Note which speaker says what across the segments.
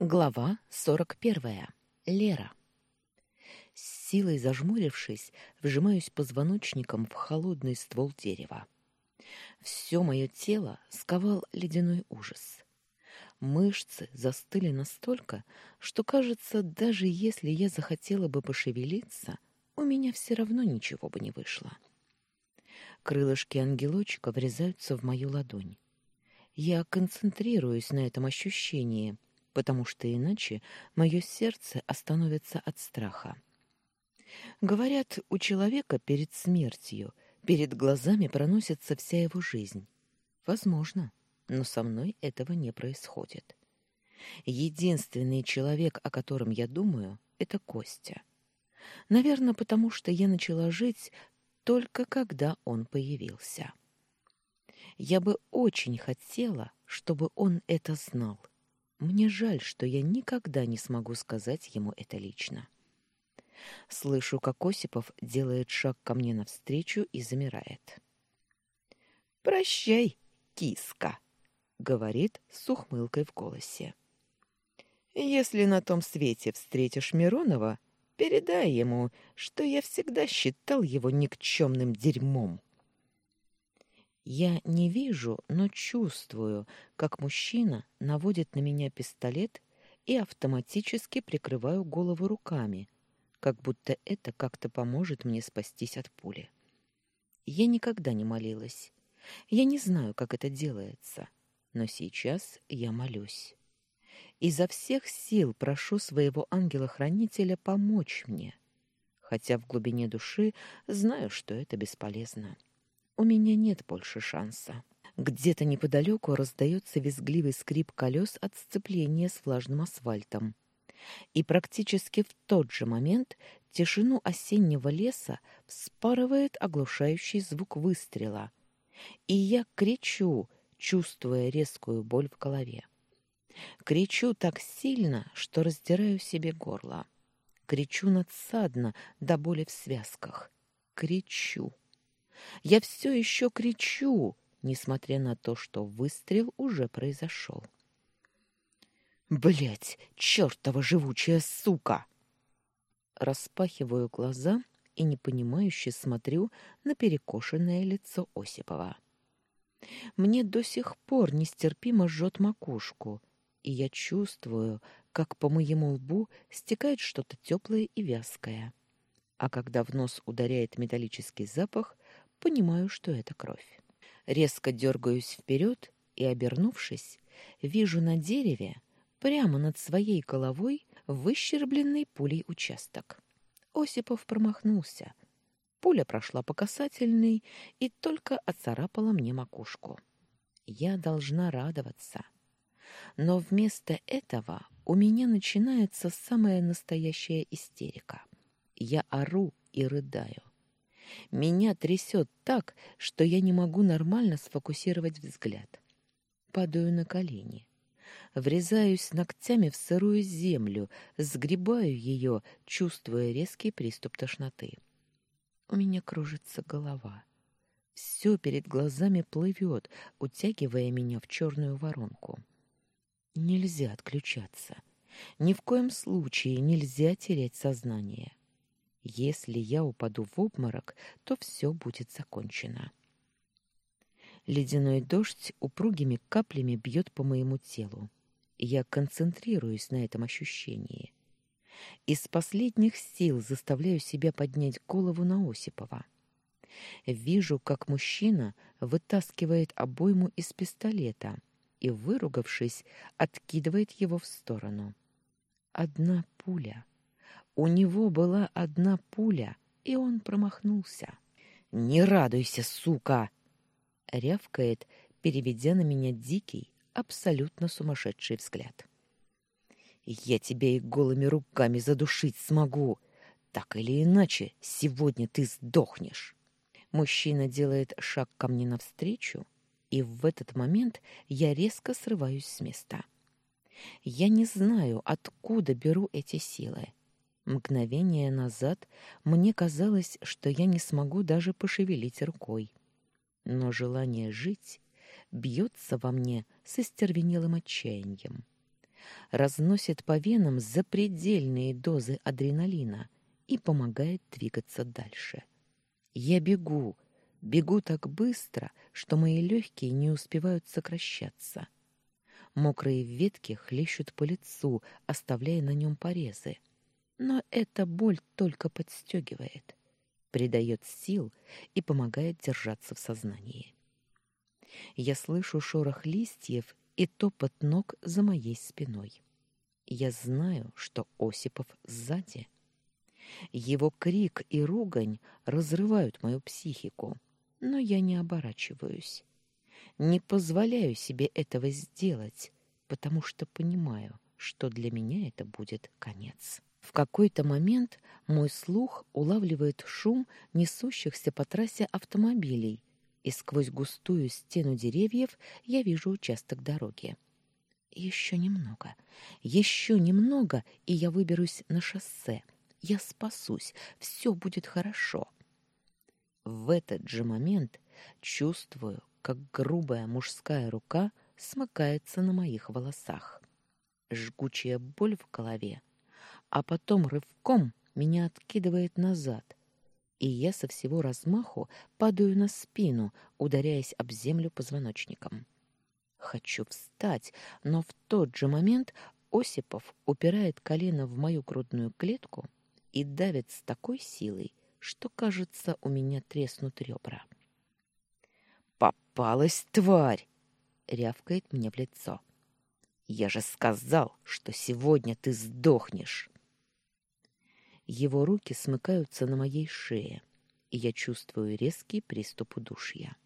Speaker 1: Глава сорок первая. Лера. С силой зажмурившись, вжимаюсь позвоночником в холодный ствол дерева. Все мое тело сковал ледяной ужас. Мышцы застыли настолько, что, кажется, даже если я захотела бы пошевелиться, у меня все равно ничего бы не вышло. Крылышки ангелочка врезаются в мою ладонь. Я концентрируюсь на этом ощущении — потому что иначе мое сердце остановится от страха. Говорят, у человека перед смертью перед глазами проносится вся его жизнь. Возможно, но со мной этого не происходит. Единственный человек, о котором я думаю, это Костя. Наверное, потому что я начала жить только когда он появился. Я бы очень хотела, чтобы он это знал. Мне жаль, что я никогда не смогу сказать ему это лично. Слышу, как Осипов делает шаг ко мне навстречу и замирает. «Прощай, киска», — говорит с ухмылкой в голосе. «Если на том свете встретишь Миронова, передай ему, что я всегда считал его никчемным дерьмом». Я не вижу, но чувствую, как мужчина наводит на меня пистолет и автоматически прикрываю голову руками, как будто это как-то поможет мне спастись от пули. Я никогда не молилась. Я не знаю, как это делается, но сейчас я молюсь. Изо всех сил прошу своего ангела-хранителя помочь мне, хотя в глубине души знаю, что это бесполезно. У меня нет больше шанса. Где-то неподалеку раздается визгливый скрип колес от сцепления с влажным асфальтом. И практически в тот же момент тишину осеннего леса вспарывает оглушающий звук выстрела. И я кричу, чувствуя резкую боль в голове. Кричу так сильно, что раздираю себе горло. Кричу надсадно до боли в связках. Кричу. Я все еще кричу, несмотря на то, что выстрел уже произошел. Блять, чертова живучая сука! Распахиваю глаза и непонимающе смотрю на перекошенное лицо Осипова. Мне до сих пор нестерпимо жжет макушку, и я чувствую, как по моему лбу стекает что-то теплое и вязкое. А когда в нос ударяет металлический запах, понимаю, что это кровь. Резко дергаюсь вперед и, обернувшись, вижу на дереве, прямо над своей головой, выщербленный пулей участок. Осипов промахнулся. Пуля прошла по касательной и только оцарапала мне макушку. Я должна радоваться. Но вместо этого у меня начинается самая настоящая истерика. Я ору и рыдаю. Меня трясет так, что я не могу нормально сфокусировать взгляд. Падаю на колени. Врезаюсь ногтями в сырую землю, сгребаю ее, чувствуя резкий приступ тошноты. У меня кружится голова. Все перед глазами плывет, утягивая меня в черную воронку. Нельзя отключаться. Ни в коем случае нельзя терять сознание. Если я упаду в обморок, то все будет закончено. Ледяной дождь упругими каплями бьет по моему телу. Я концентрируюсь на этом ощущении. Из последних сил заставляю себя поднять голову на Осипова. Вижу, как мужчина вытаскивает обойму из пистолета и, выругавшись, откидывает его в сторону. Одна пуля — у него была одна пуля, и он промахнулся. «Не радуйся, сука!» — рявкает, переведя на меня дикий, абсолютно сумасшедший взгляд. «Я тебя и голыми руками задушить смогу. Так или иначе, сегодня ты сдохнешь». Мужчина делает шаг ко мне навстречу, и в этот момент я резко срываюсь с места. Я не знаю, откуда беру эти силы. Мгновение назад мне казалось, что я не смогу даже пошевелить рукой. Но желание жить бьется во мне со стервенелым отчаянием. разносит по венам запредельные дозы адреналина и помогает двигаться дальше. Я бегу, бегу так быстро, что мои легкие не успевают сокращаться. Мокрые ветки хлещут по лицу, оставляя на нем порезы. Но эта боль только подстегивает, придает сил и помогает держаться в сознании. Я слышу шорох листьев и топот ног за моей спиной. Я знаю, что Осипов сзади. Его крик и ругань разрывают мою психику, но я не оборачиваюсь. Не позволяю себе этого сделать, потому что понимаю, что для меня это будет конец. В какой-то момент мой слух улавливает шум несущихся по трассе автомобилей, и сквозь густую стену деревьев я вижу участок дороги. Еще немного, еще немного, и я выберусь на шоссе. Я спасусь, все будет хорошо. В этот же момент чувствую, как грубая мужская рука смыкается на моих волосах. Жгучая боль в голове, а потом рывком меня откидывает назад, и я со всего размаху падаю на спину, ударяясь об землю позвоночником. Хочу встать, но в тот же момент Осипов упирает колено в мою грудную клетку и давит с такой силой, что, кажется, у меня треснут ребра. «Попалась тварь!» — рявкает мне в лицо. «Я же сказал, что сегодня ты сдохнешь!» Его руки смыкаются на моей шее, и я чувствую резкий приступ удушья.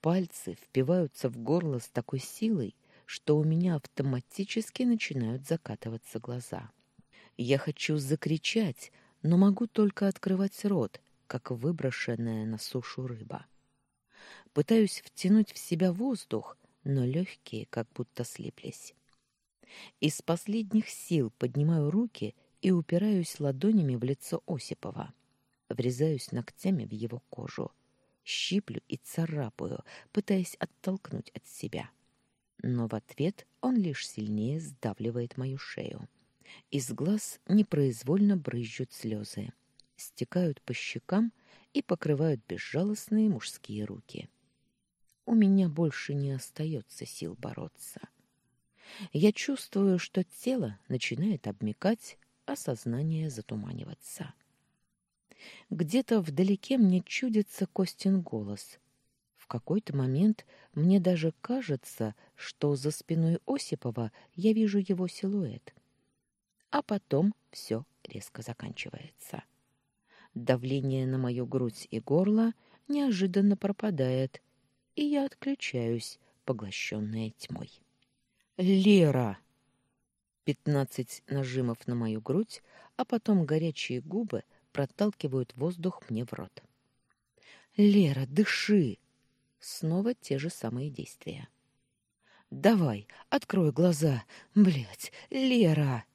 Speaker 1: Пальцы впиваются в горло с такой силой, что у меня автоматически начинают закатываться глаза. Я хочу закричать, но могу только открывать рот, как выброшенная на сушу рыба. Пытаюсь втянуть в себя воздух, но легкие как будто слиплись. Из последних сил поднимаю руки и упираюсь ладонями в лицо Осипова. Врезаюсь ногтями в его кожу, щиплю и царапаю, пытаясь оттолкнуть от себя. Но в ответ он лишь сильнее сдавливает мою шею. Из глаз непроизвольно брызжут слезы, стекают по щекам и покрывают безжалостные мужские руки. У меня больше не остается сил бороться. Я чувствую, что тело начинает обмекать, а сознание затуманиваться. Где-то вдалеке мне чудится Костин голос. В какой-то момент мне даже кажется, что за спиной Осипова я вижу его силуэт а потом все резко заканчивается. Давление на мою грудь и горло неожиданно пропадает, и я отключаюсь, поглощенная тьмой. «Лера!» Пятнадцать нажимов на мою грудь, а потом горячие губы проталкивают воздух мне в рот. «Лера, дыши!» Снова те же самые действия. «Давай, открой глаза! Блядь, Лера!»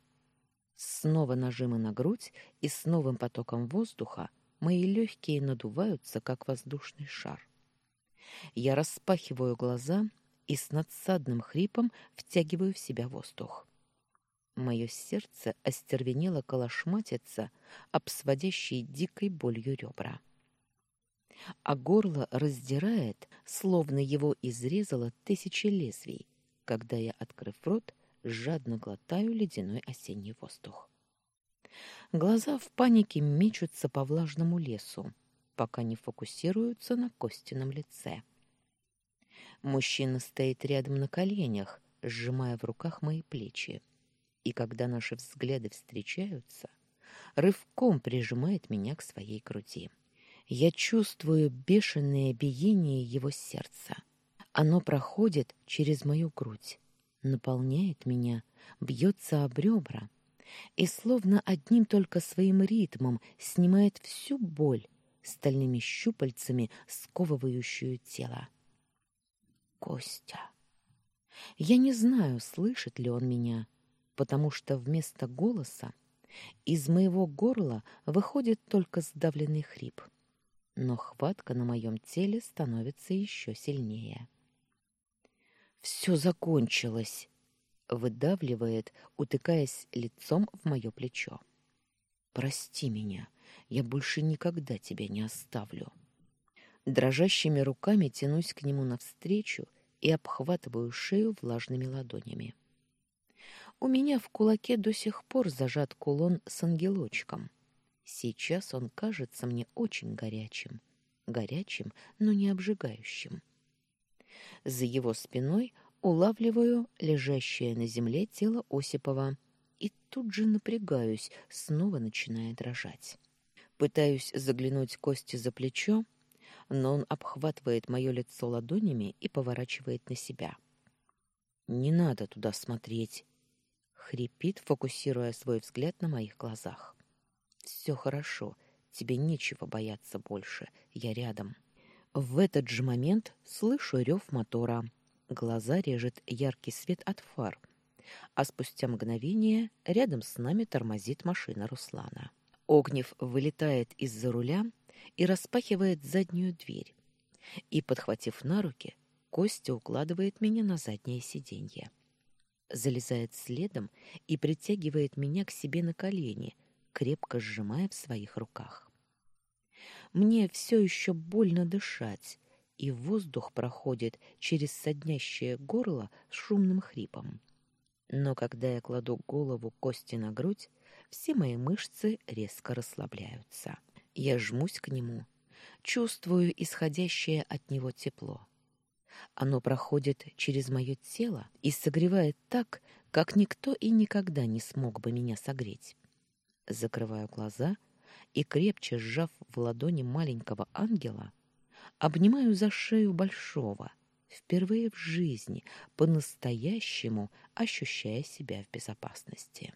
Speaker 1: Снова нажимы на грудь, и с новым потоком воздуха мои легкие надуваются, как воздушный шар. Я распахиваю глаза и с надсадным хрипом втягиваю в себя воздух. Мое сердце остервенело колошматится об сводящей дикой болью ребра. А горло раздирает, словно его изрезало тысячи лезвий, когда я, открыв рот, жадно глотаю ледяной осенний воздух. Глаза в панике мечутся по влажному лесу, пока не фокусируются на Костином лице. Мужчина стоит рядом на коленях, сжимая в руках мои плечи, и когда наши взгляды встречаются, рывком прижимает меня к своей груди. Я чувствую бешеное биение его сердца. Оно проходит через мою грудь, наполняет меня, бьется об ребра и словно одним только своим ритмом снимает всю боль стальными щупальцами, сковывающую тело. Костя. Я не знаю, слышит ли он меня, потому что вместо голоса из моего горла выходит только сдавленный хрип, но хватка на моем теле становится еще сильнее. Все закончилось. Выдавливает, утыкаясь лицом в мое плечо. Прости меня, я больше никогда тебя не оставлю. Дрожащими руками тянусь к нему навстречу и обхватываю шею влажными ладонями. У меня в кулаке до сих пор зажат кулон с ангелочком. Сейчас он кажется мне очень горячим. Горячим, но не обжигающим. За его спиной улавливаю лежащее на земле тело Осипова и тут же напрягаюсь, снова начиная дрожать. Пытаюсь заглянуть Косте за плечо, но он обхватывает мое лицо ладонями и поворачивает на себя. «Не надо туда смотреть», — хрипит, фокусируя свой взгляд на моих глазах. «Все хорошо, тебе нечего бояться больше, я рядом». В этот же момент слышу рев мотора. Глаза режет яркий свет от фар, а спустя мгновение рядом с нами тормозит машина Руслана. Огнев вылетает из-за руля и распахивает заднюю дверь. И, подхватив на руки, Костя укладывает меня на заднее сиденье. Залезает следом и притягивает меня к себе на колени, крепко сжимая в своих руках. Мне все еще больно дышать, и воздух проходит через соднящее горло с шумным хрипом. Но когда я кладу голову Кости на грудь, все мои мышцы резко расслабляются. Я жмусь к нему, чувствую исходящее от него тепло. Оно проходит через мое тело и согревает так, как никто и никогда не смог бы меня согреть. Закрываю глаза и, крепче сжав в ладони маленького ангела, обнимаю за шею большого, впервые в жизни, по-настоящему ощущая себя в безопасности.